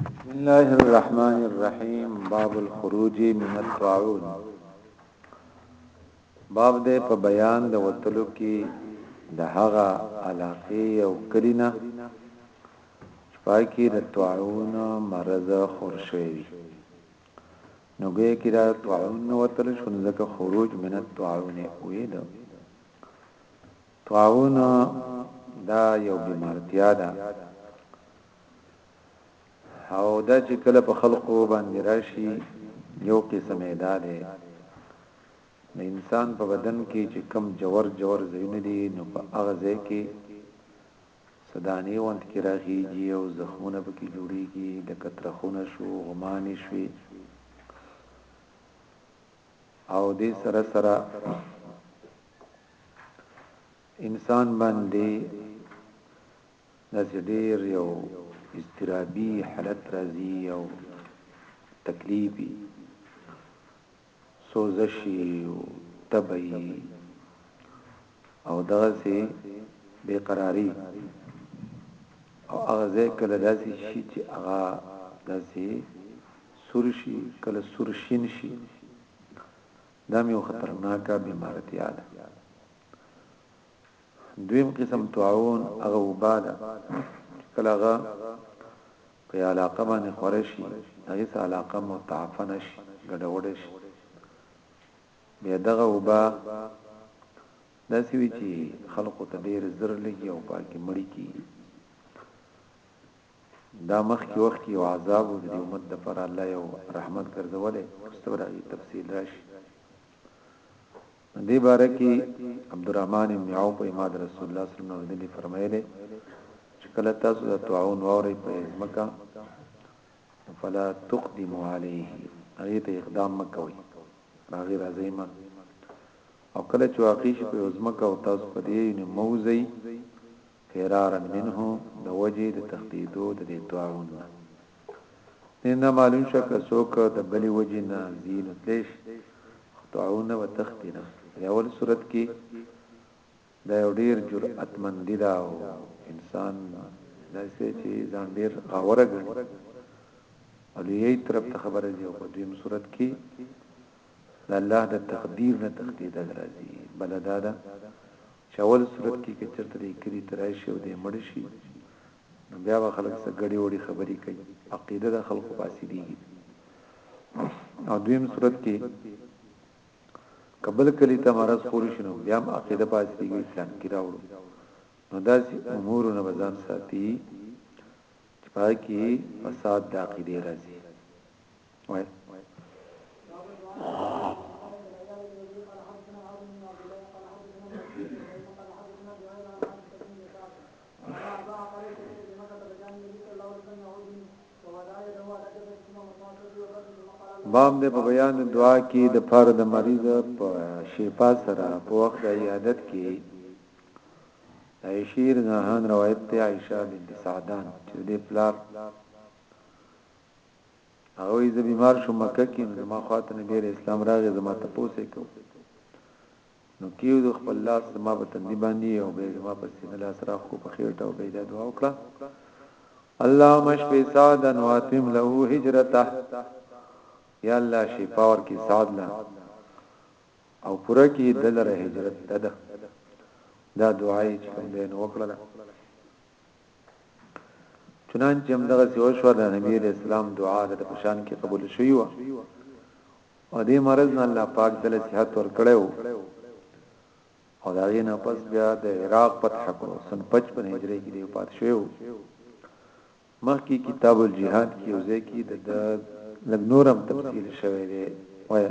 بسم الله الرحمن الرحیم باب الخروج من الطاعون باب دې په بیان د وتلو کې د هغه علاقه او کلینا پاکی د طاعون مرض خورشوي نو ګویا کې دا طاعون وتل شو ځکه خروج من الطاعون وې ده طاعون دا یو بیمارتیا ده او دا چې کله په خلقو باندې راشي یو قسم ادا ده د انسان په بدن کې چې کم جوور جوور زینه دي نو په هغه ځای کې صدانې وند کې راخیږي او زخمونه پکې جوړیږي د کترخونه شو غمانې شوي او دې سره سره انسان باندې د ډېر یو استرابي حالت راځي او تکلیفي سوزشي او تبعي او دغه سي بے قراری او هغه ځای کله داسې شي چې هغه داسې سور شي کله سور شین شي دا مې خطرناکه بیمارتیا ده دویم قسم تعاون هغه وبا ده کله هغه په علاقه باندې خوره شي هغه سه علاقه متعفن شي ګډوډ شي بیا دغه وبا داسې وی چې خلکو ته ډېر زر لګي او پاکي مړی کیږي دا مخکی وخت کی یو عذاب وو ددی امت لپاره الله یو رحمت ګرځولی وروسته به داغی تفصیل راشی دی باره کی عبدالرحمن ابن عوف اماد رسول الله صلی الله علیه وسلم دی فرمایلی چې کله تاسو د تعاون ووري په ځمکه فلا تقدموا عليه هغه ته اقدام مکوئ راغی راځي ما او کله چې واقع شي په ځمکه او تاسو په دې نه موزي فرارا منه د وجې د تښتیدو د دې طاعون نه دې نه معلوم شو که څوک د بلې وجې نه ځي نو تلی شي خو طاعون نه به تښتي نه په اول صورت کې دا یو ډیر جرأتمندي ده او انسان داسې چې ځان ډیر غوره ګڼي او لوی طرف ته خبره دی او په دویم صورت کې د الله د تقدیر نه تښتیدل راځي بله دا ده چې اول صورت کې که چرته د کلی ته راشي او د مړ شي نو بیا به خلک څه ګډي وړي خبرې کوي عقیده د خلکو فاسدېږي او دویم صورت کې قبل کلی ته مرز خور شنو بیا هم عقیده فاسدېږي پلان کې راوړو نو داسې امور نه بزان ساتي چې پای کې فساد د عقیده راځي باب د بیان دعا کې د فار د مریض په شفا سره په وخت د عیادت کې عائشیر زهان روایت ته عائشہ بنت سعدان چې د پلار هغه وی زه بیمار شوم مکه کې نو ما خواته نبی عليه السلام راغی زما ته پوسې کو نو کیو د خپل لاس زما په تندې باندې او به زما په سینه لاس راخ کو په خېټه او به دا دعا وکړه اللهم اشف سعدا واتم له هجرته یا الله شفا ورکی سعد لا او پوره کی دلره هجرت ده دا دعای چې کوم دین وکړه چنانچه همدغسې وشوه، د نبي علیه السلام دعا د ده په شان کې قبوله شوې وه او دې مرض نه الله پاک ده له صحت ورکړی و او د هغې نه پس بیا د عراق فتح کړو سن 55 هجري کې دی وفات شوی و مخکې کتاب الجهاد کې یو ځای کې د لږ نورم تفصیل شوی دی وایي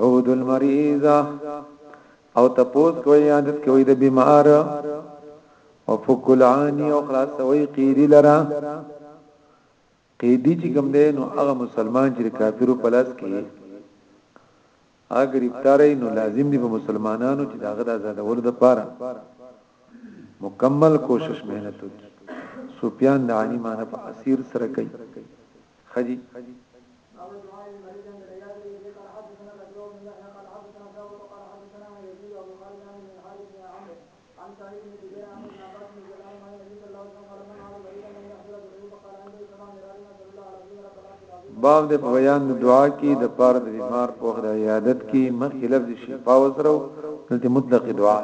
عود المریض او تپوس کوي عادت کوي د بیمار او فکل عانی او خلاصوي قیدی لرا قیدی چې کوم دی نو هغه مسلمان چې کافرو پلاس کې اگر ابتاري نو لازم دی په مسلمانانو چې داغه د آزادولو د پاره مکمل کوشش مهنت وکړي سفیان د عانی معنی په اسیر سره کوي خدي باب د بیان د دعا کې د پار د بیمار په وخت د عیادت کې مخکې لفظ شفا وسرو دلته مطلق دعا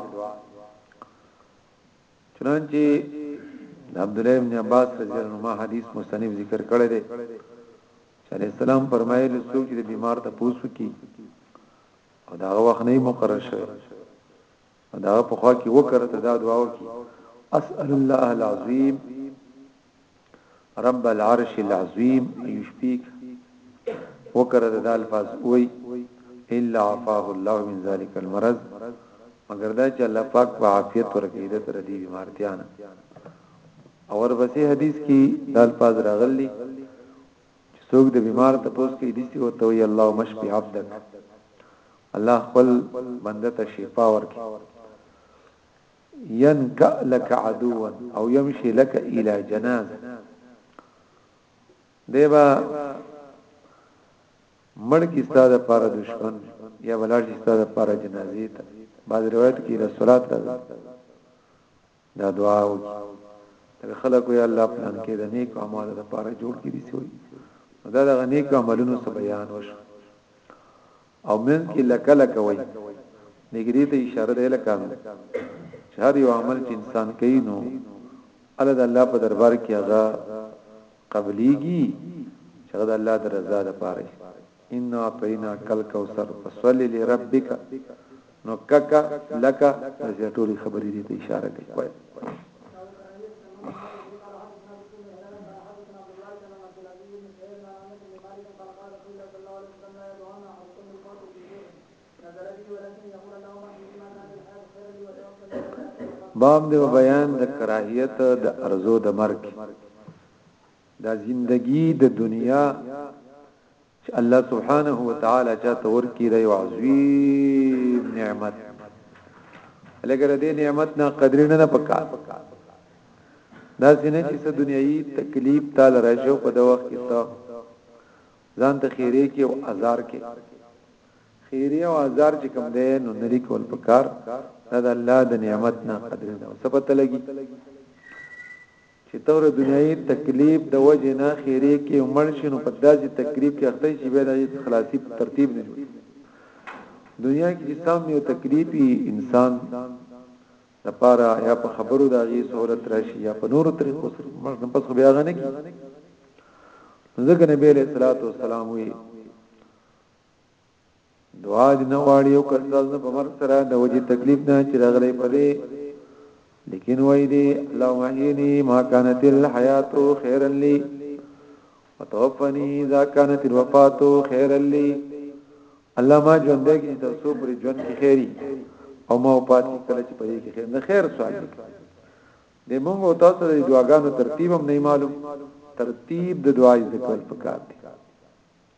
چنانچه د عبدالله ابن عباس رضی الله عنهما حدیث مصنف ذکر کړی دی چې علی السلام فرمایلی څوک چې د بیمار ته پوسو کی او دا وخت نه مقرر شوی دا په خوا کې وکړه ته دا دعا وکي اسال الله العظیم رب العرش العظیم یشفیک وکره د الفاظ وای الا عفاه الله من ذلك المرض مگر دا چې الله پاک په عافیت ورکړي د تر دې بیمارتیا نه او ورپسې حدیث کې د الفاظ راغلي چې څوک د بیمار ته پوس کې دي او ته وي الله مشفي عبدک الله خپل بنده ته شفا ورکړي ينکأ لك عدوا او يمشي لك الى جناز دیبا مړ کی ستاده پر دشمن یا بلار کی ستاده پر جنازی ته بعض روایت کې د صلات راځي دا دعا وکړي خلکو یا الله پلان کې د نیک اعمال لپاره جوړ کړي سوی دا د نیک عملونو سره بیان وشو او منځ کې لکه لکه وای نګری ته اشاره ده لکه چې هر یو عمل چې انسان کوي نو الله د الله په دربار کې هغه قبليږي چې هغه د الله د رضا لپاره ان اعطینا کل کوثر فصلی لربک نو ککه لکه داسې ټولې خبرې دي ته اشاره کوي وای باب د بیان د کراهیت د ارزو د مرګ دا زندگی د دنیا چې الله سبحانه وتعالی چاته ورکی دا یو عظیم نعمت لکه د دې نعمت نه قدر نه نه پکا دا سینه چې څه دنیوي تکلیف تعالی راځو په دا وخت کې ته ځان ته خیره کې او آزار کې خیره او آزار چې کوم دی نو نری کول پکار دا د الله د نعمت نه قدر نه سپته لګي چې تور دنیاي تکلیف د وجه نه خیره کې مړ شي نو په داسې تکلیف کې اخته شي به د هیڅ خلاصي په ترتیب نه جوړي دنیا کې چې سم یو تکلیفي انسان لپاره یا په خبرو دا غي سہولت راشي یا په نورو طریقو سره موږ نه پس بیا غنه کی ځکه نبی له صلوات و سلام وی دعا دې نه واړی او کړل نه په مرګ سره د وجې تکلیف نه چې راغلی پدې لیکن وای دې لو مهینی ما كانت الحیات خیرا لی وتوفنی اذا كانت الوفات خیرا لی الله ما ژوند دې کې تر څو پر ژوند کې خیری او ما وفات کله چې پدې کې خیر نه خیر سوال دې موږ او تاسو د دعاګانو ترتیب هم نه معلوم ترتیب د دعای ذکر پکار دی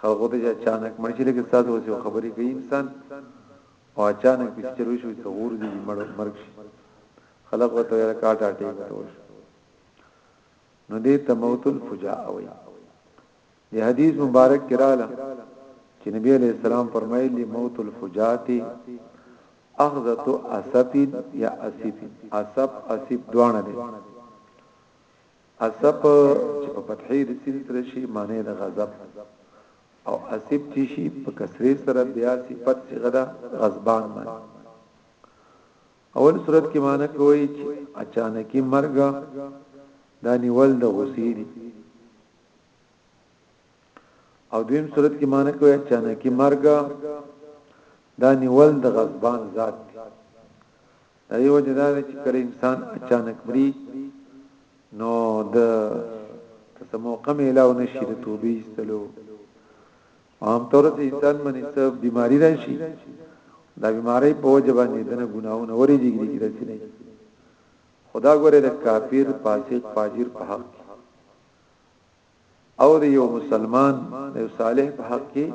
خلقو ته اچانک مړ شي لکه تاسو اوس یو خبرې کوي انسان او اچانک په چر وشو ته غور دي مړ مرګ شي خلق وته یې کاټ اټي کوي نو دې ته موت الفجاء وي د حدیث مبارک کراله چې نبی علیہ السلام فرمایلی موت الفجاءت اخذت اسفین یا اسفین اسف اسف دوانه دي اسپ چې په فتحې د سين سره شي معنی د غضب او اسيب چې شي په کسرې سره بیا صفت صيغه ده غضبان معنی اول صورت کې معنی کوي چې اچانکي مرګ دا نیول د غصې دي او دویم صورت کې معنی کوي اچانکي مرګ دا نیول د غضبان ذات دی دا یو جدا دی چې کله انسان اچانک مري نو د تسموقه ملاو نشي د توبې استلو عام طور ته انسان باندې څه بیماری راشي دا بیماری په وجه باندې دنه ګناونه ورې دي کې راشي نه خدا ګوره د کافر فاسق فاجر په حق او د یو مسلمان د یو صالح په حق کې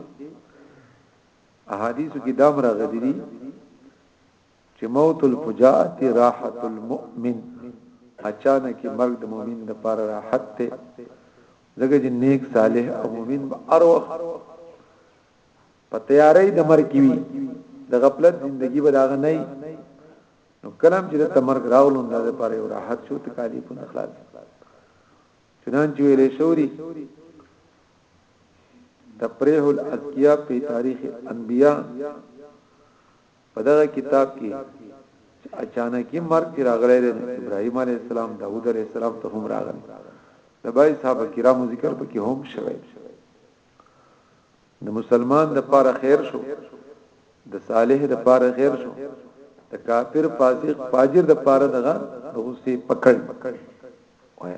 احادیث کې دام راغلي دي چې موت الفجاءت راحت المؤمن اچانک مرګ د مؤمن د پر راحت ته زګه چې نیک صالح او مؤمن به ار وخت په تیارې د مرګ کې وي د غفلت ژوندۍ به داغه نه نو کلام چې د تمرګ راولون د پر راحت شو تکالیفونه خلاص چنانچه ویل شوی دی تفریح الاتقیا په تاریخ انبیاء په دغه کتاب کې اچانکی مرګ چې راغلی دی ابراهیم علی السلام داوود علی السلام ته هم راغلی د بای صاحب کرامو ذکر پکې هم شوی د مسلمان د پاره خیر شو د صالح د پاره خیر شو د کافر فاسق فاجر د پاره دغه د غصې پکړ وای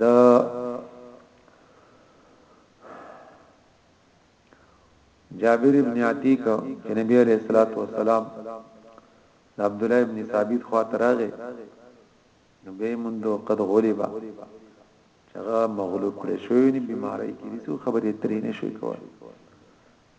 د جابر ابن عتیق چې نبی علیہ الصلوۃ والسلام د عبد الله ابن ثابت خوا تراغه نو به مندو قد غلبا چغه مغلوب کړي شوی نه بیماری کې څو خبرې ترې نه شوی کول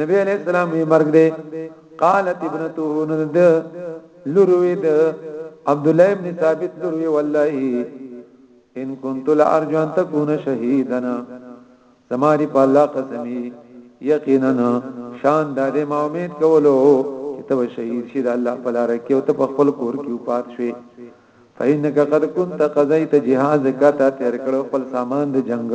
نبی علیہ السلام یې مرګ دی قالت ابنته ند لوروي د عبد الله ابن ثابت لوروي والله ان كنت لارجو ان تكون شهيدا سماری په الله قسمی یقینا شان د دې ما امید کولو چې ته شهید شې د الله په لار کې او ته په خپل کور کې پات شې فینک قد كنت قضیت جهازک ته تیر کړو خپل سامان د جنگ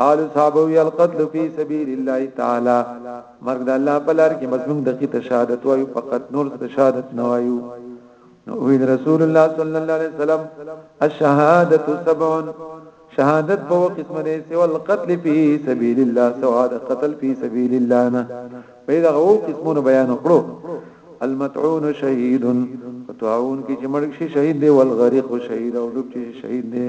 قال صحابه وی القتل فی سبیل الله تعالی مرګ د الله په لار کې مظلوم دقی ته شهادت وایو فقط نور ته شهادت نه وایو نو وی رسول الله صلی الله علیه وسلم الشهادت سبع شهادت په قسمه نه سو القتل فی سبیل الله سوا د قتل فی سبیل الله نه په دا غو قسمونو بیان کړو المتعون شهید فتعون کی چې مرګ شي شهید دی والغریق شهید او ډوب شي شهید دی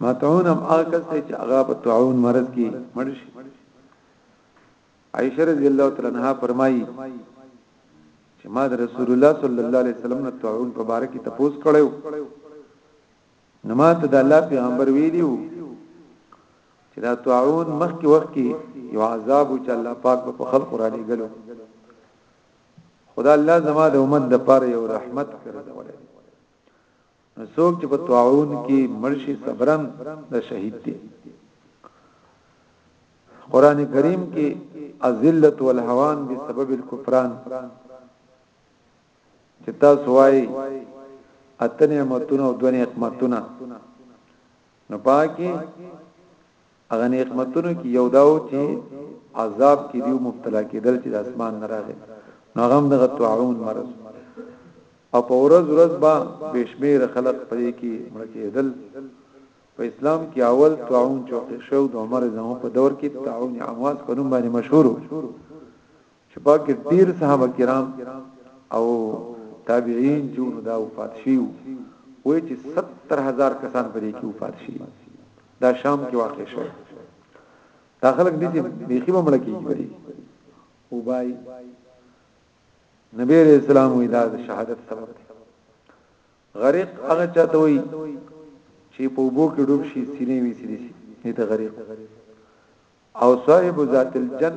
ما تعون هم هغه کس دی چې هغه په تعون مرض کې مړ شي عائشه رضی الله تعالی عنها فرمایي چې ما د رسول الله صلی الله علیه وسلم نه تعون په باره کې تپوس کړو نو ما ته د الله پیغمبر ویلیو چې دا تعون مخکې وخت کې یو عذاب او چې الله پاک په خلق را لګلو خدا الله زما د امت د پاره یو رحمت کړی نو څوک چې په طاعون کې مرشي صبرن د شهید دی قران کریم کې ازلت والهوان بسبب الكفران چې تاسو وایي اتنه متونه او دونه حکمتونه نو پاکي هغه نعمتونو کې یو داو چې عذاب کې دیو مبتلا کېدل چې د اسمان نه راغی نو هغه دغه طاعون مرض او په ورځ ورځ با بشمیر خلق پدې کې مړ کېدل په اسلام کې اول طاعون چوکې شو د عمر زمو په دور کې طاعون عمواس په نوم باندې مشهور چې پاکه ډیر صحابه کرام او تابعین چې نو دا وفات شیو وای چې 70000 کسان پرې کې وفات شي دا شام کې واقع شو دا خلک دي چې بیخي ممړ کیږي پرې او بای نبی رسول اسلام وی دا شهادت سبب دی غریق هغه چاته وی چې په وبو کې ډوب شي سینې وی سړي شي دې ته غریق او صاحب ذات الجن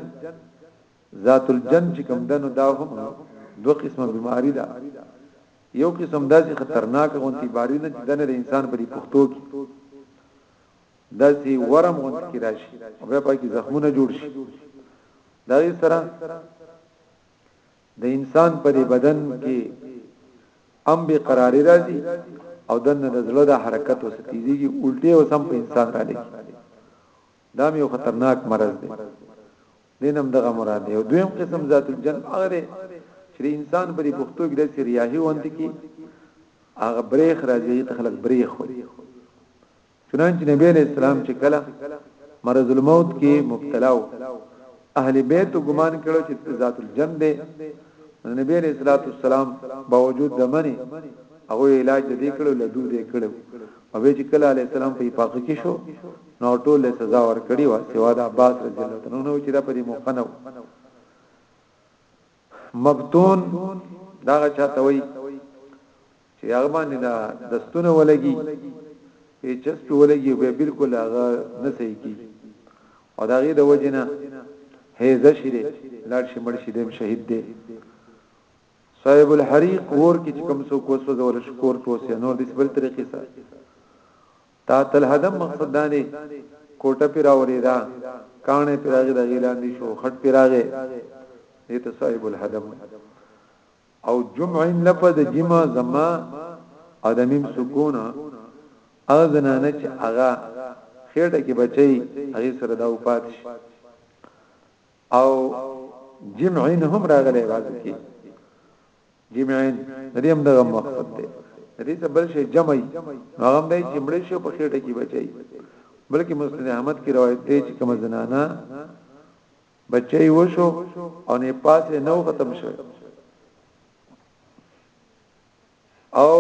ذات الجن چې کوم دنو دا هم دوه قسمه بیماری ده یو قسم داسې خطرناک غونتی باری نه چې دنه د انسان په دې پښتو کې داسې ورم غونت کې راشي او بیا پکې زخمونه جوړ شي دا یې سره د انسان په بدن کې ام به قراری راځي او دنه د زړه د حرکت او ستیزي کې الټه او سم په انسان را لګي دا یو خطرناک مرض دی دینم دغه مراد دی او دویم قسم ذات الجن هغه دی چې انسان پرې پښتو کې د سریاهي وانت کې هغه بریخ راځي ته خلک بریخ وي چنانچه نبی علیہ السلام چې کله مرض الموت کې مبتلا و اهل بیت ګمان کړو چې ذات الجن دی نبی علیہ الصلوۃ والسلام باوجود دمنه هغه علاج دې کړو لدو دې کړو او چې کله علی السلام په پاک کې شو نو ټول له سزا ور کړی و سوا د عباس رضی الله تعالی عنہ چې دا په دې موقع نه مبتون دا چاته وای چې هغه باندې دا دستونه ولګي یې چس په ولګي به بالکل هغه نه صحیح کی او دا غي د وجنه هيزه شری لاړ شي مړ شي دیم شهید دی صاحب الحریق ور کې کوم څوک وسوځول شکور پوسه نور د سبل طریقې سره تا تل هدم مقصد دانه کوټه پی راولی دا کانه پی راغی د غیلان دی شو خټ پی راغی دیت صاحب الهدم او جمع لپه د جمع زما ادمیم سکون اغه زنانه چې اغه خېټه کې بچي هغه سره دا وفات شي او جمعین هم راغلی راځي کې جمعین ندی هم دغه مقصد دی ندی ته بل شي جمعي نو هغه دی چې مړ شي په خېټه کې بچي بلکې مسند احمد کې روایت دی چې کوم زنانا بچي وشو او نه پاسه نو ختم شو او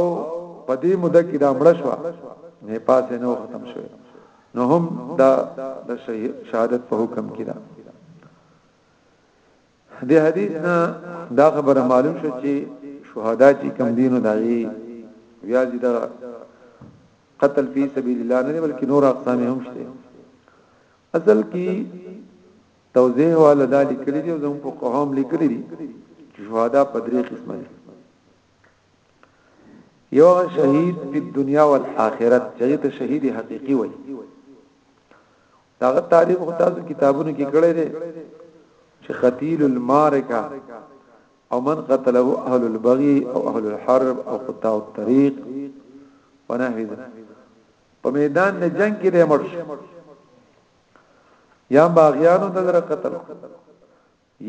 په دې مده کې دا مړ شو نه پاسه نو ختم شو نو هم دا د شهادت په حکم کې ده دې حدیث نه دا خبره معلوم شو چې شهدا چې کم دینو دایي بیا دې دا قتل فی سبیل الله نه بلکې نور اقسام هم شته اصل کې توضیح والا دا لیکلي دي او زموږ په قوم لیکلي دي چې شهدا په درې قسمه دي یو هغه شهید په دنیا او آخرت چې ته شهید حقيقي وای داغه تعریف خو تاسو کتابونو کې کړی دی چې قتیل المارکه او من قتله اهل البغي او اهل الحرب او قطاع الطريق ونحو ذلك په میدان د جنگ کې د مرش یا باغیانو دغه قتل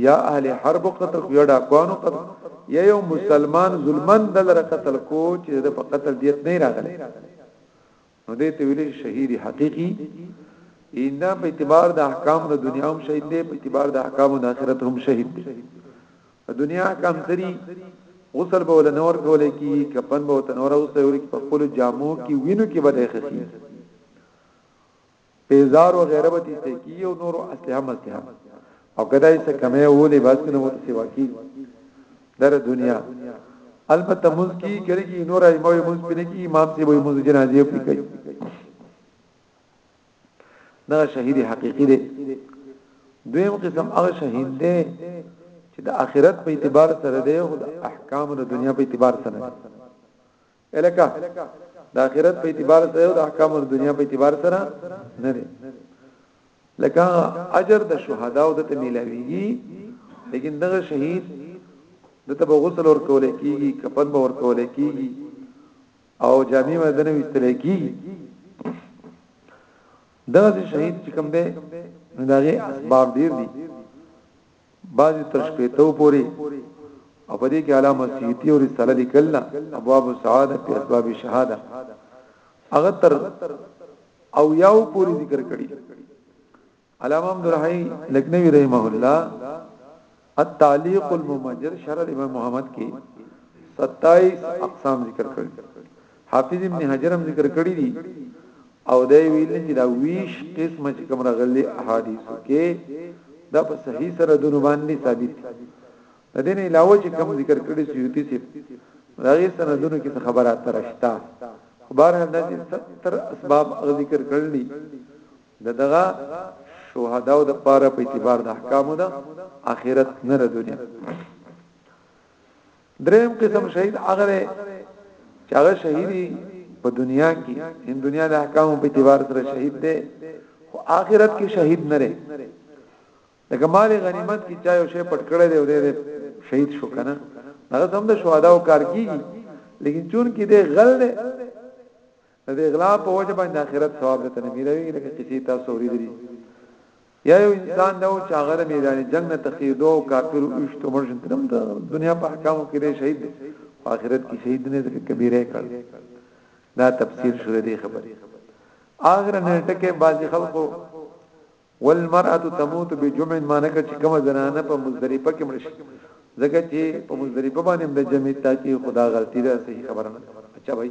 یا اهل حرب قتل کو یا ډاکوانو قتل یا یو مسلمان ظلمن دلر قتل کو چې د په قتل دیت نه راغلی نو دې ته ویل شهید حقيقي ایندا په اعتبار د احکام د دنیا هم شهید دی په اعتبار د احکام د آخرت هم شهید دی د دنیا احکام تری غسل به ول نور کولای کی کپن به تنور اوسه ور په خپل جامو کې وینو کې بده خخي پیزار او غیره به تیسته کی او نور اسلحه مسلحه او کدا یې څه کمه و دی بس کنه وته سیوا کی در دنیا البته موږ کی کړي نور ایمو موږ پینې کی امام سی وې موږ جنازې پی کوي دا شهید حقیقی دی دویم قسم هغه شهید دی چې د آخرت په اعتبار سره دی او د احکام د دنیا په اعتبار سره دی الکه د اخرت په اعتبار سره او د احکام د دنیا په اعتبار سره نه دی لکه اجر د شهدا او د تمیلاویږي لیکن دغه شهید د تب غسل ور کول کیږي کفن به ور کول کیږي او جامع مدنه وستل کیږي دغه شهید چې کوم دی دغه اسباب ډیر دي بعضی تر شپېتو پوری او په دې کې علامه سیوطی او رساله لیکل نه ابواب السعاده په اسباب شهاده هغه تر او یاو پوری ذکر کړي علامه عبدالحی لکنوی رحمه الله التعلیق الممجد شرح امام محمد کې 27 اقسام ذکر کړي حافظ ابن حجر هم ذکر کړی دی او دا ویل چې دا ویش قسم چې کوم راغلي احادیث کې دا په صحیح سره د باندې ثابت دي د دې نه علاوه چې کوم ذکر کړی سیوتی سي راغی سندونو کې خبره ترشتا خبر هم د 70 اسباب ذکر کړلی د دغه شهداو د پاره په اعتبار د احکامو د اخرت نه د دنیا دریم قسم شهید هغه دی چې هغه شهیدی په دنیا کې ان دنیا د احکام په اعتبار سره شهید دی خو آخرت کې شهید نه لري لکه مال غنیمت کې چا یو شی پټ کړی دی او دی شهید شو کنه هغه سم د شهدا او کار کیږي لیکن چون کې دی غل دی د دې غلا په وجه باندې آخرت ثواب ته نه ملوي لکه چې سي تاسو ورېدلې یا یو انسان دا و چې هغه د میدان جنگ نه تقیدو او کافر اوشت عمر جن ترم د دنیا په احکامو کې دی شهید دی او آخرت کې شهید نه دی کبیره کړ دا تفسیر شوه دی خبره اخر نه ټکه بعضی خلکو والمرأة تموت بجمع معنی که چې کومه زنانه په مزدلفه کې مړ شي ځکه چې په مزدلفه باندې د جمع تا کې خدا غلطي ده صحیح خبره نه اچھا بھائی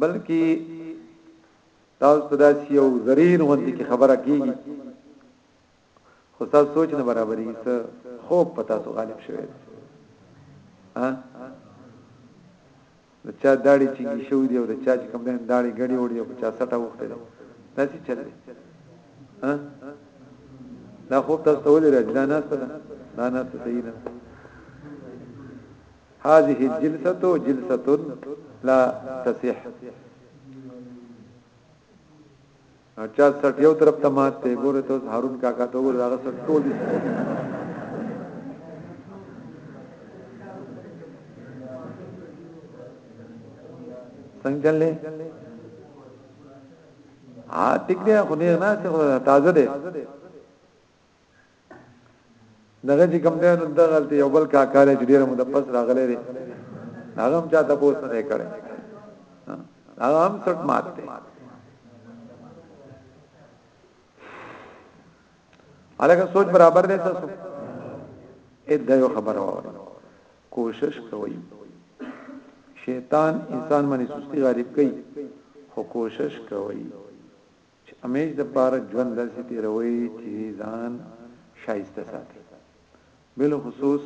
بلکې تاسو ته داسې یو ضریر غوندې کې خبره کیږي خو تاسو سوچ نه برابرې څه خوب په تاسو غالب شوی ها د چا داړي چې شو دی او د چا چې کوم دین داړي غړي وړي او چا سټه وخته دی داسې چل دی ها دا خوب تاسو ته ولې راځي دا نه ستنه دا نه ستنه هذه الجلسه جلسه لا تصح اچھا سټ یو طرف ته مات ته ګوره ته هارون کاکا ته ور راغ سټ ټول دي څنګه چلې ها ټیک دی خو نه نه تازه دی دغه چې کوم دی نو دغه یو بل کاکا لري چې ډیره مده پس راغلی دی هغه هم چاته پوس نه کړي هغه هم څټ مات دی الګا سوچ برابر دی تاسو اې دا یو خبره وره کوشش کوئ شیطان انسان باندې سستی غالب کوي خو کوشش کوي چې همېش د پاره ژوند داسې تېروئ چې ځان شایسته ساتئ. بالخصوص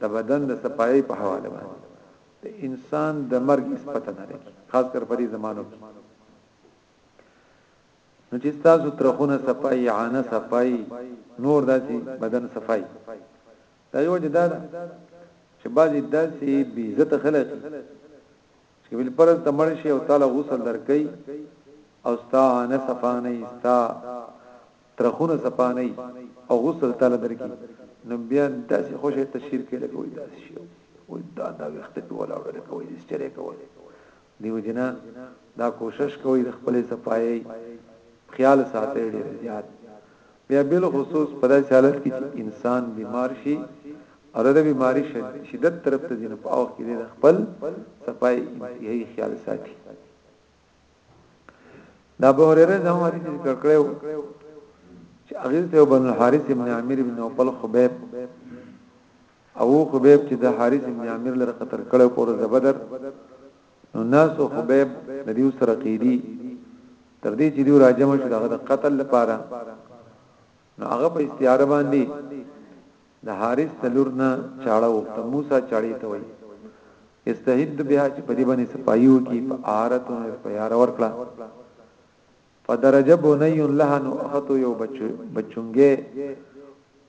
د بدن د صفایۍ په حواله باندې د انسان د مرګ هېڅ پته نه لګي، خاص کر په دې زمانو کې. نو چې ستاسو ترخونه صفایي، عانه صفایي، نور داسې بدن صفایي. دا یو جدا ده چې بعضې داسې بې عزته خلک چې بل پرز ته مړ شي او تعالی غسل درکې او ستا نه صفانه ستا ترخونه صفانه او غسل تعالی درکې نو بیا داسې خوشې تشهیر کې لکه وای داسې شي وای دا دا وخت په ولا وړل کوي دې چره کوي دیو جنا دا کوشش کوي د خپل صفایي خیال ساتي ډیر زیات بیا بل خصوص په داسې حالت کې چې انسان بیمار شي او د بیماری شدت طرف ته ځینو په اوخ کې د خپل صفای انتهایی خیال ساتي دا به هرره نه وایي چې کړکړو چې هغه ته بن الحارث ابن عامر ابن اوپل خبيب او خبيب چې د حارث ابن عامر لره قتل کړو پر زبدر نو ناس او خبيب د دې سره قیدی تر دې چې دی راجم شو دغه قتل لپاره نو هغه په استعاره باندې د حارث تلور نه چاړه وخته موسی چاړې ته وای استهد بها چې په دې باندې سپایو کې په آرتون په یار ورکړه فدرج بني لها نو اخته یو بچو بچونګه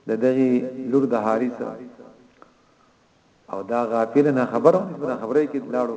د دغه لور د حارث او دا غافل نه خبرو نه خبرې کې لاړو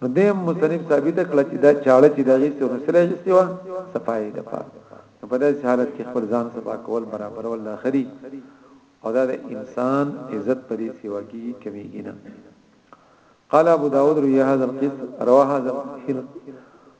نو دې مصنف ثابت کړ چې دا چاړه چې دغه څو نسله غستی و صفای د پاره په داسې حالت کې خپل ځان صفا کول برابر ول اخري او دا د انسان عزت پرې سیوا کی کمیږي نه قال ابو داود روي هذا القصه رواه هذا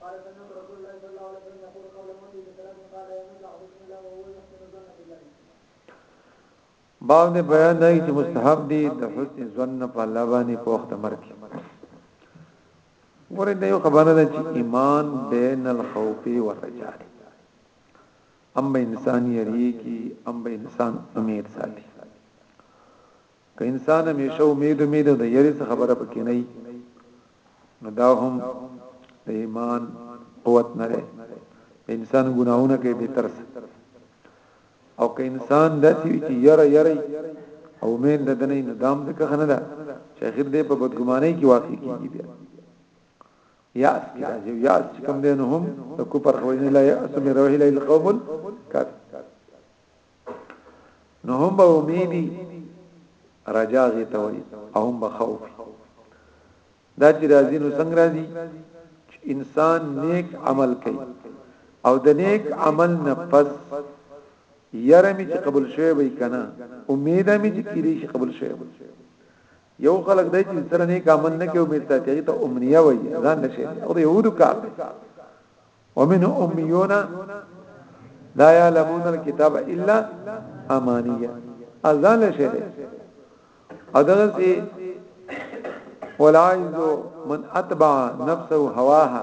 قال سمعت رسول الله صلی الله علیه وسلم یقول قبل موته بثلاث قال يموت احدكم الله وهو يحسن الظن في الله باب دې بیان دی چې مستحب دی د حسن ظن په الله باندې په وخت مرګ ګوره دا یو خبره ده چې ایمان بین الخوف والرجاء ام به انسان یریږي ام به انسان امید ساتي که انسان همیشه امید امید او د یری څخه خبره پکې نه نو دا هم د ایمان قوت نه لري انسان ګناونه کوي به ترس او که انسان داسې وي چې یره یره او مین د دنې نو دام د کخنه ده چې اخر دې په بدګمانۍ کې واقع کیږي بیا یا چې یا چې کوم دین هم د کو پر خوینه لا یا اسم روح لا القوم کافر نو هم به امیدي رجا غي ته وي او هم به خوف دا چې راځي نو څنګه راځي چې انسان نیک عمل کوي او د نیک عمل نه پس یاره می چې قبول شوی وي کنه امید می چې کیږي چې قبول شوی یو خلک دای چې سره نیک عمل نه کوي امید ساتي ته امنیه وي ځان نشي او یو دکار ومن اميون لا يعلمون الكتاب الا امانيه ازال شي او دغه سي ولعائز من اتبع نفسه هواها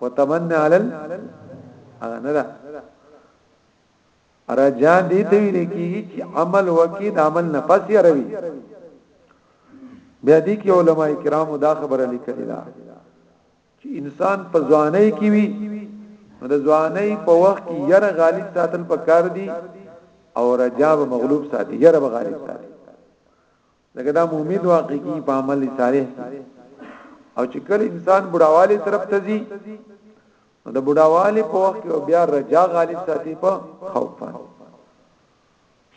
وتمنى على هغه نه ده رجا دې ته ویل کیږي چې عمل وکي د عمل نه پس یې روي بیا دې کې علما کرامو دا خبره لیکلې ده چې انسان په ځواني کې وي نو د ځواني په وخت کې یره غالب ساتل پکار دي او رجاب مغلوب ساتي یره به غالب ساتي لکه دا امید واقعي کې په عمل صالح او چې کله انسان بډاوالي طرف ته ځي نو د بډاوالي په وخت کې بیا رجا غالب ساتي په خوف باندې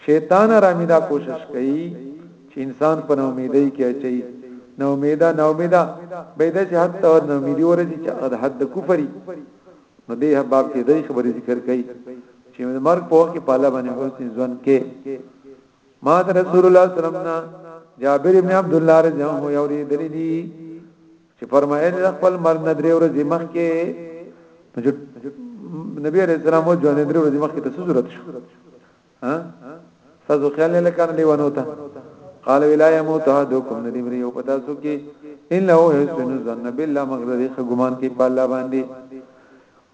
شیطان ارامی دا کوشش کوي چې انسان په ناامیدۍ کې اچي نو امیدا نو امیدا به د چې حتی نو امیدي ورځي چې هغه حد کفري نو دې باب کې دې خبرې ذکر کړي چې مرګ په وخت کې پاله باندې حسن ځوان کې ما رسول الله صلی الله علیه وسلم جابر ابن عبد الله رضی الله عنه یو دې دلی چې فرمایل د خپل مرګ نه درې ورځې مخکې نبی عليه السلام او ژوند درې ورځې مخکې ته ضرورت شو ها تاسو خیال نه لکان دی ونه وتا قال ولا يموت احدكم ندی مری او پتا سو کې ان له حسن ظن بالله مغرض خګمان کې په الله باندې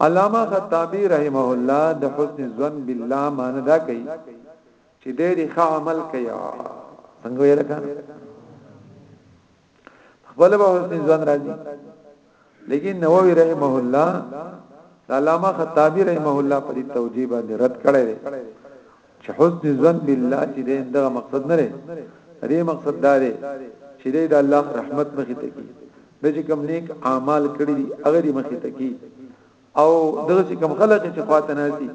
علامه خطابی رحمه الله د حسن ظن بالله معنی دا کوي چې دې ښه عمل کوي څنګه یې لکه خپل به حسن ځوان راځي لیکن نووي رحمه الله علامه خطابی رحمه الله په دې توجیه باندې رد کړی دی چې حسن ظن بالله چې دا مقصد نه لري دې مقصد دا دی چې د الله رحمت مخې ته کی د چې کوم نیک اعمال کړی دي هغه دې مخې ته کی او دغه چې کوم خلک چې خواته ناشي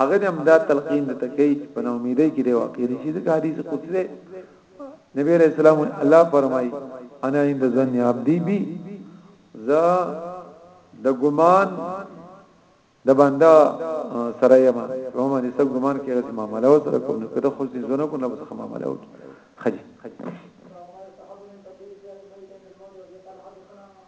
هغه هم دا تلقین د تکي په نو امیدې کې دی واقع دي چې د حدیث قدسی دی نبی علیہ السلام الله فرمای انا عند ظن عبدی بی ز د ګمان د بندا سره یما کوم دې سب ګمان کې غوښته معاملې او سره کوم کده خو دې زونه کوم نه بس معاملې او خجی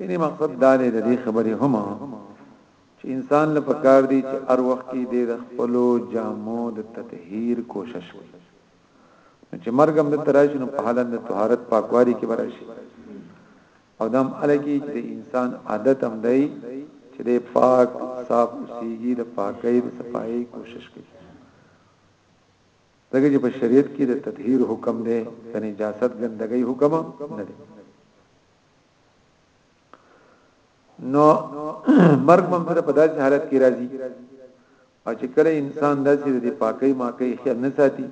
یعنی مقصد دا دی د دې خبرې هم چې انسان له پکار دی چې هر وخت کې دی د خپل جامو د تطهیر کوشش وکړي نو چې مرګ هم د تراشنو په حالت د طهارت پاکوالي کې براشي او دم الګي چې د انسان عادت هم دی چې د پاک صاف سیږي د پاکۍ د صفایي کوشش کوي دغه چې په شریعت کې د تطهیر حکم دی د نجاست ګندګۍ حکم نه دی نو مرګ مم سره په داسې حالت کې راځي او چې کله انسان داسې د پاکۍ ماکۍ خیال نه ساتي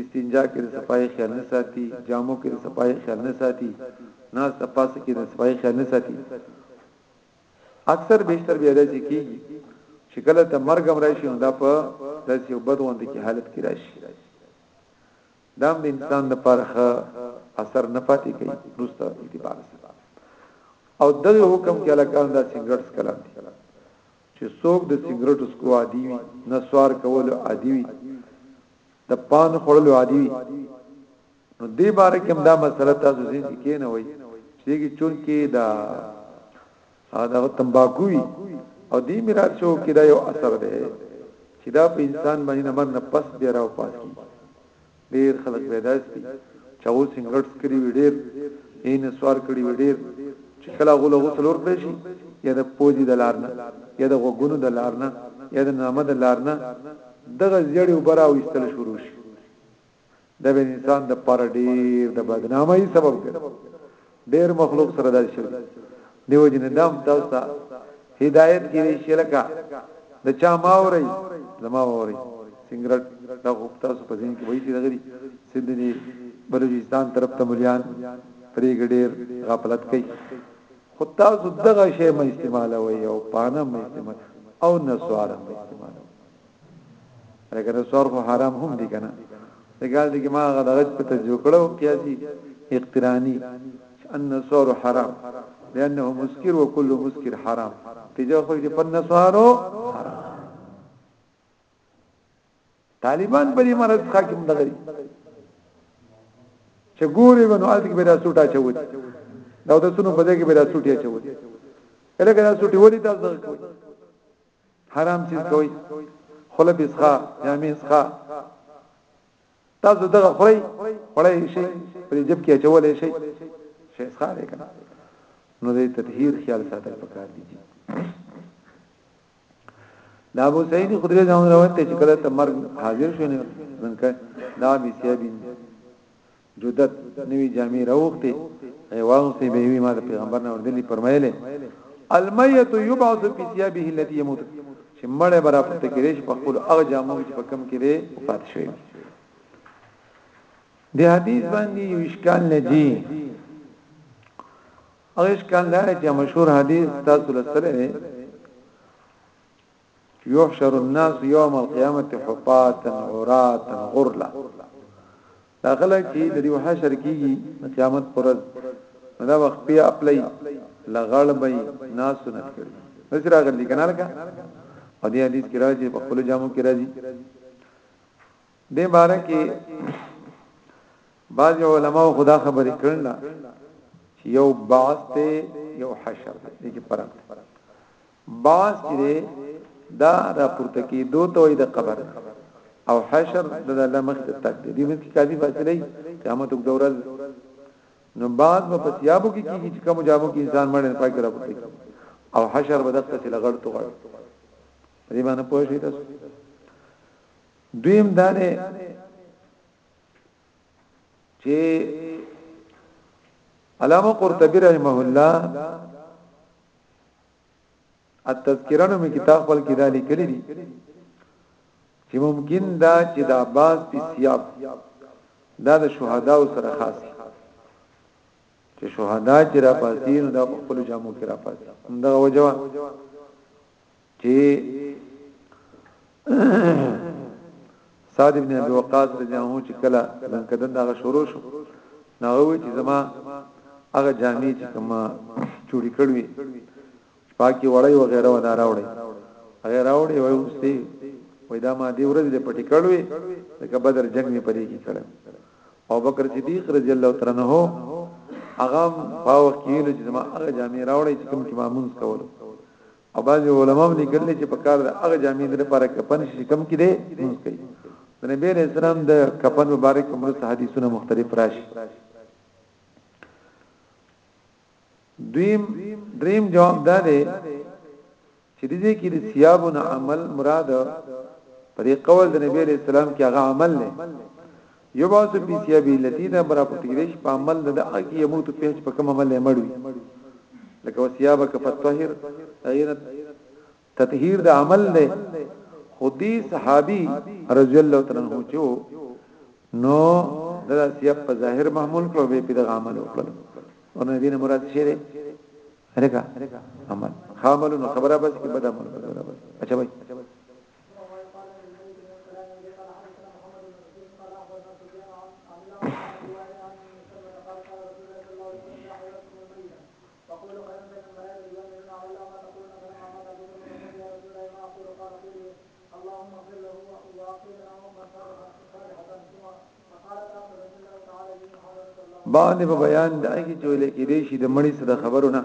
استنجا کې د صفای خیال نه ساتي جامو کې د صفای خیال نه ساتي ناس د پاس کې د صفای خیال نه ساتي اکثر بیشتر بیا داسې کیږي چې کله ته مرګ هم راشي نو دا په داسې بد وند کې حالت کې راشي دام د انسان د پرخه اثر نه پاتې کوي روسته اعتبار سره او دغه حکم کې الکان دا سنگرټ سکلم دي چې څوک د سنگرټ اسکو عادي وي نسوار کول عادي وي د پان خورلو عادي وي نو دې باره کې هم دا مسله تاسو ځین کې نه وای چې کې چون کې دا او دا تمباکو وي او دې میراث شو کې دا یو اثر دی چې دا په انسان باندې نه مرنه پس بیا راو پاس کی ډیر خلک پیدا سي چې اوس سنگټ کری وی ډیر یې نسوار کړی وی ډیر چې کله غول غسل ور کړی شي یا د پوزي د لارنه یا د غوګونو د لارنه یا د نامه د لارنه دغه زیړی وبراو استل شروع شي دا به انسان د پر ډیر د بدنامۍ سبب ګرځي ډیر مخلوق سره دا شي دیو جن دام تاسو ته هدایت کې شي لکه د چا ماوري زما ماوري سنگرټ دا خو تاسو په ځین کې وایي چې دغري سند دي بلوچستان طرف ته مليان پرېګ ډیر غفلت کوي خو تاسو دغه شی مې استعمالوي او پانه مې استعمال او نسوار مې استعمال لکه نو سور خو حرام هم دي کنه دګال دي کې ما غدغت په تجربه کړو قیاسي اقترانی ان سور حرام لانه مسکر وكل مسکر حرام تجو خو دې پن سوارو حرام طالبان په دې مرز حاکم دغري چې ګوري ونو الته کې به دا سوټا چوت دا د سونو په دې کې به دا سوټیا چوت کله کله سوټي وړي تاسو کوي حرام چیز کوي خله بسخه جامې څخه تاسو دغه خړی خړی شي په جب کې چولې شي شي ښه دی کنه نو دې تطهیر خیال ساتل پکار دي دا ابو سعید خدری ځان روایت ته چې کله ته مرګ حاضر شو نه ځنکه دا بي سیبین جدت نوی جامع راوخته ای واغسته به وی ما د پیغمبر نه وردلی فرمایله المیت یبعث فی ثيابه التي يموت چې مړ برا پورته کړي چې په خپل هغه جامو چې په کم کې دی وفات شوی دی حدیث باندې یو اشکال لږی او اشکال دا چې مشهور حدیث تاسو لسره يحشر الناس يوم القيامه حفاتا عراتا غرلا دا خلک چې د دې حشر کیږي قیامت پر ورځ دا وخت په خپل لغړ بې ناس نه کړی نس راغلی کنه لکه او دې حدیث کې راځي په خپل جامو کې راځي دې باره کې بعض علماء خدا خبرې کړل چې یو بعث ته یو حشر دې کې فرق دی بعث چې دی دا را پورته کی دو توي د قبر او حشر د الله مخ ته تک دی دې کې قاضي فاصله قیامت وګ دورل نو بعد په پسیابو کې کیږي چې کوم جامو کې انسان مړ نه پاک را پورته کی او حشر به دغه څه لغړ تو غړ دې باندې پوه شئ تاسو دویم دا دی چې علامه قرطبی رحمه الله التذکره نو کتاب خپل کې دا لیکلي دي چې ممکن دا چې د عباس په سیاب دا د شهدا سره خاص چې شهدا چې را پاسین دا خپل جامو کې را پاسین دا وجوه چې سعد ابن ابي وقاص رضی الله عنه چې کله لنکدن دا شروع شو ناغوي چې زما هغه جامع چې کما چوری کړوي پاکي وړي و غیره و نه راوړي هغه راوړي وای اوسې وای دا ما دی ورځ دې پټی کړوي لکه بدر جنگ می پرې کې کړم او بکر صدیق رضی الله تعالی عنہ هغه پاو کېلو چې ما هغه جامع راوړي چې کوم چې مامون کولو او بعضی علماء هم لیکل دي چې په کار د هغه جامع د لپاره کفن شي کم کې دي موږ کوي د نبی علیہ السلام د کفن مبارک مرس حدیثونه مختلف راشي دویم دریم جواب دا دی چې دې کې د ثيابون عمل مراد پر قول د نبی علیہ السلام کې هغه عمل نه یو باوسه پی سی ابی لتی دا براپورت کیدای شی په عمل د دعا کی یموت پیه چی په کوم عمل یې مړوی لکه وسیابک فتطهر غیرت تطهیر د عمل دی خودی صحابی رضی الله تعالی عنہ چو نو د سیاب په ظاهر محمول کړو به په دغه عمل وکړو او نه دینه مراد شی دی هرګه عمل خامل نو خبره بس کې بد عمل خبره بس اچھا بھائی باندې په بیان دا کې چې ویل کې دي شي د مړي سره خبرونه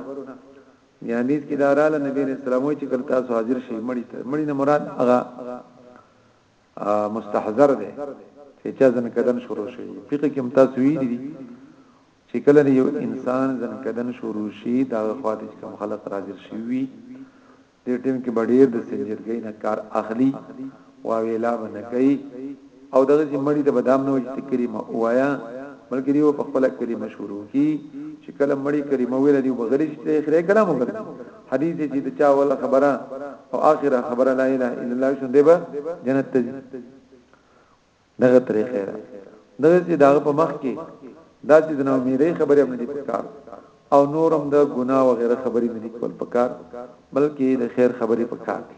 دې حدیث کې دا رااله نبی علیہ السلام وایي چې کله تاسو حاضر شئ مړی ته مړی نه مراد هغه مستحضر دی چې چا ځن کدن شروع شي فقہ کې تاسو ویلي دي چې کله یو انسان ځن کدن شروع شي دا خواته کوم خلق حاضر شي وي دې ټیم کې ډېر د سنجیدګۍ نه کار اخلي واویلا به نه کوي او دغه سي مړی ته بدام نه وجه کلمه وایا بلکې دیو په خپل کلمه شروع کی چې کله مړی کلمه ویل دی بغیر چې اخره کلام وکړي حدیث چې د چا ولا خبره او اخره خبره لا اله الا الله شون دی به جنت ته دغه طریقې ده دغه چې دا په مخ کې دا چې د نومیرې خبره باندې پکار او نورم د ګناه و غیره خبرې نه دي کول پکار بلکې د خیر خبرې پکار دي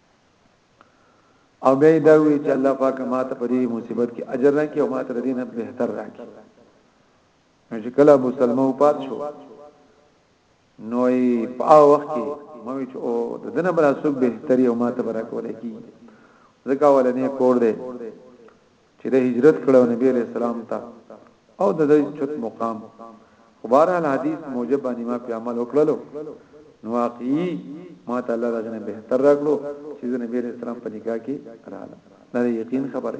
او بیا دا وی چې الله پاک ماته په دې مصیبت کې اجر راکړي او ماته دې نه بهتر راکړي نو چې کله ابو سلمہ وفات شو نو یې په هغه وخت کې مې چې او د دنه برا سوق بهتري او ماته برا کولای کی ځکه ولنې کور دی چې د هجرت کړو نبی علیہ السلام ته او د دې چت مقام خو بهر حدیث موجب باندې ما په عمل وکړلو نو واقعي ما ته الله دغه نه بهتر راکړو چې د نبی رسول الله په نکاح کې رااله دا یقین خبره